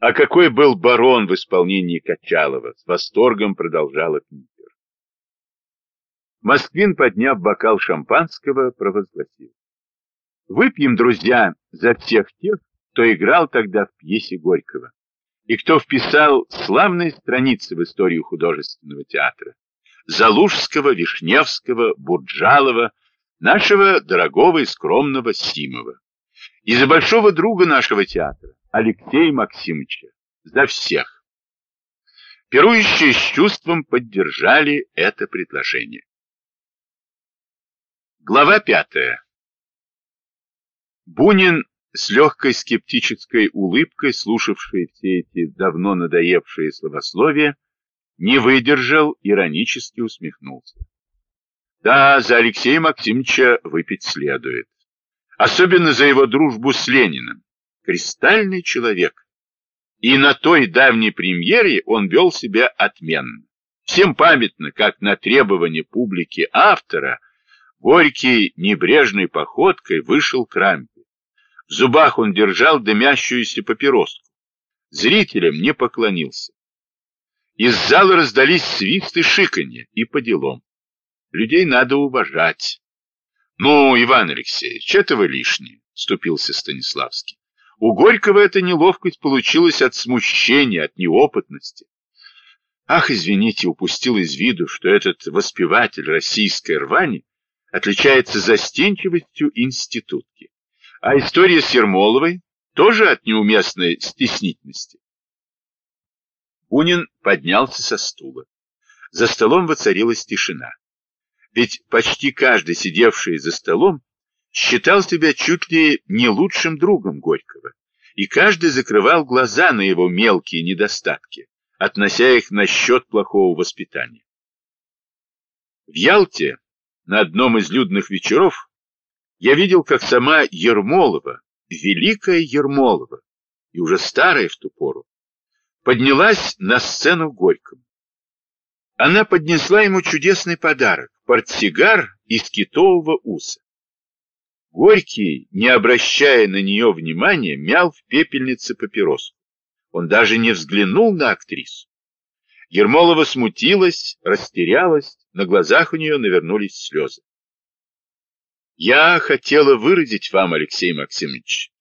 А какой был барон в исполнении Качалова, с восторгом продолжала Питер. Москвин, подняв бокал шампанского, провозгласил. Выпьем, друзья, за всех тех, кто играл тогда в пьесе Горького и кто вписал славные страницы в историю художественного театра. Залужского, Вишневского, Бурджалова, нашего дорогого и скромного Симова. И за большого друга нашего театра, Алексея Максимовича, за всех. Пирующие с чувством поддержали это предложение. Глава пятая. Бунин с легкой скептической улыбкой, слушавший все эти давно надоевшие словословия, не выдержал, иронически усмехнулся. Да, за Алексея Максимовича выпить следует. Особенно за его дружбу с Лениным. Кристальный человек. И на той давней премьере он вел себя отменно. Всем памятно, как на требование публики автора Горький небрежной походкой вышел к рампе. В зубах он держал дымящуюся папироску. Зрителям не поклонился. Из зала раздались свисты шиканье и по делам. Людей надо уважать. Ну, Иван Алексеевич, это вы лишнее, вступился Станиславский. У Горького эта неловкость получилась от смущения, от неопытности. Ах, извините, упустил из виду, что этот воспеватель российской рвани отличается застенчивостью институтки. А история с Ермоловой тоже от неуместной стеснительности. Бунин поднялся со стула. За столом воцарилась тишина. Ведь почти каждый, сидевший за столом, считал себя чуть ли не лучшим другом Горького, и каждый закрывал глаза на его мелкие недостатки, относя их на счет плохого воспитания. В Ялте на одном из людных вечеров я видел, как сама Ермолова, великая Ермолова, и уже старая в ту пору, поднялась на сцену Горькому. Она поднесла ему чудесный подарок – портсигар из китового уса. Горький, не обращая на нее внимания, мял в пепельнице папироску. Он даже не взглянул на актрису. Ермолова смутилась, растерялась, на глазах у нее навернулись слезы. Я хотела выразить вам, Алексей Максимович,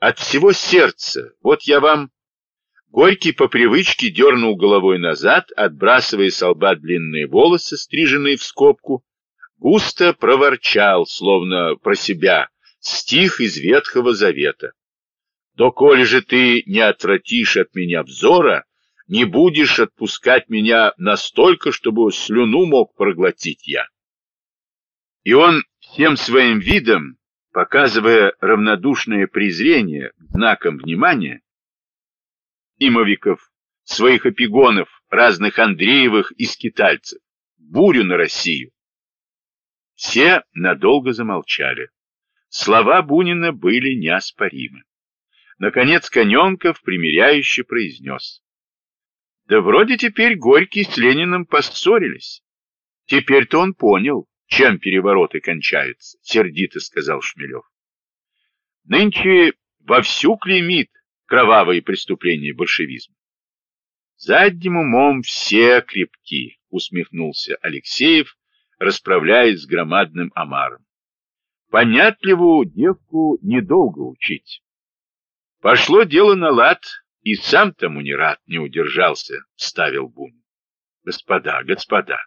от всего сердца, вот я вам... Горький по привычке дернул головой назад, отбрасывая с лба длинные волосы, стриженные в скобку, густо проворчал, словно про себя, стих из Ветхого Завета. «Да коли же ты не отвратишь от меня взора, не будешь отпускать меня настолько, чтобы слюну мог проглотить я. И он всем своим видом, показывая равнодушное презрение знаком внимания, имовиков, своих эпигонов, разных Андреевых и скитальцев, бурю на Россию. Все надолго замолчали. Слова Бунина были неоспоримы. Наконец Коненков примиряюще произнес. Да вроде теперь Горький с Лениным поссорились. Теперь-то он понял, чем перевороты кончаются, сердито сказал Шмелев. Нынче вовсю клеймит кровавые преступления большевизма. Задним умом все крепки, усмехнулся Алексеев, расправляясь с громадным омаром. Понятливую девку недолго учить. Пошло дело на лад, и сам тому не рад, не удержался, вставил Бунин. Господа, господа,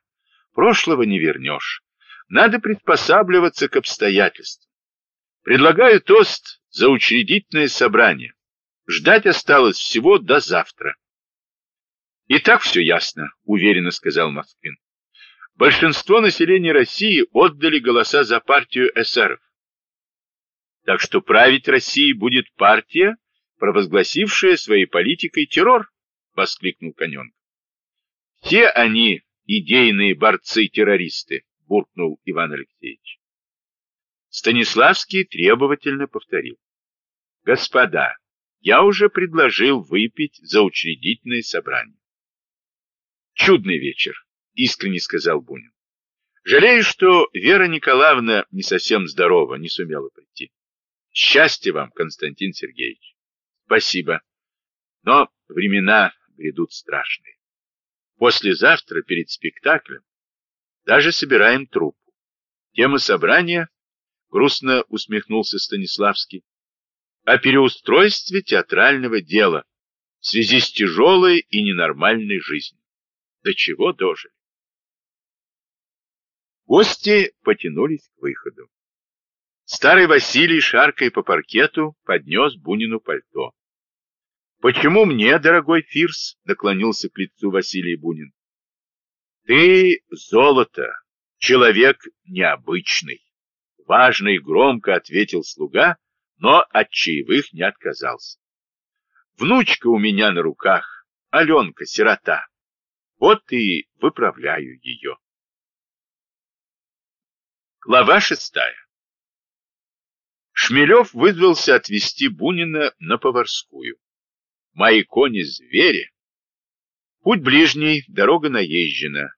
прошлого не вернешь. Надо приспосабливаться к обстоятельствам. Предлагаю тост за учредительное собрание. Ждать осталось всего до завтра. И так все ясно, уверенно сказал Москвин. Большинство населения России отдали голоса за партию эсеров. Так что править Россией будет партия, провозгласившая своей политикой террор, воскликнул Коненко. Все они идейные борцы-террористы, буркнул Иван Алексеевич. Станиславский требовательно повторил. Господа, я уже предложил выпить за учредительное собрание. Чудный вечер, искренне сказал Бунин. Жалею, что Вера Николаевна не совсем здорова, не сумела прийти. Счастья вам, Константин Сергеевич. Спасибо. Но времена грядут страшные. Послезавтра перед спектаклем даже собираем труппу. Тема собрания, грустно усмехнулся Станиславский, о переустройстве театрального дела в связи с тяжелой и ненормальной жизнью. До чего дожили? Гости потянулись к выходу. Старый Василий, шаркой по паркету, поднес Бунину пальто. «Почему мне, дорогой Фирс?» — наклонился к лицу Василий Бунин. «Ты золото, человек необычный», — важно и громко ответил слуга, но от чаевых не отказался. «Внучка у меня на руках, Аленка, сирота. Вот и выправляю ее». Глава шестая. Шмелев вызвался отвезти Бунина на Поварскую. Мои кони звери. Путь ближний, дорога наезжена.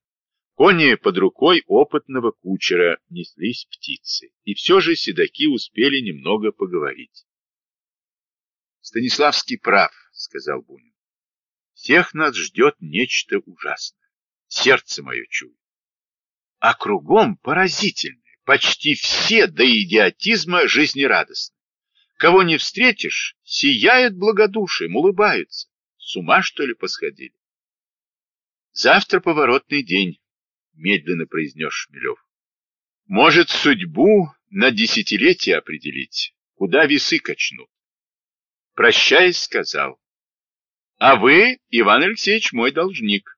Кони под рукой опытного кучера неслись птицы, и все же седаки успели немного поговорить. Станиславский прав, сказал Бунин. Всех нас ждет нечто ужасное. Сердце мое чует. А кругом поразительно. Почти все до идиотизма жизнерадостны. Кого не встретишь, сияют благодушием, улыбаются. С ума, что ли, посходили? Завтра поворотный день, медленно произнес Шмелев. Может, судьбу на десятилетие определить, куда весы качнут. Прощаясь, сказал. А вы, Иван Алексеевич, мой должник.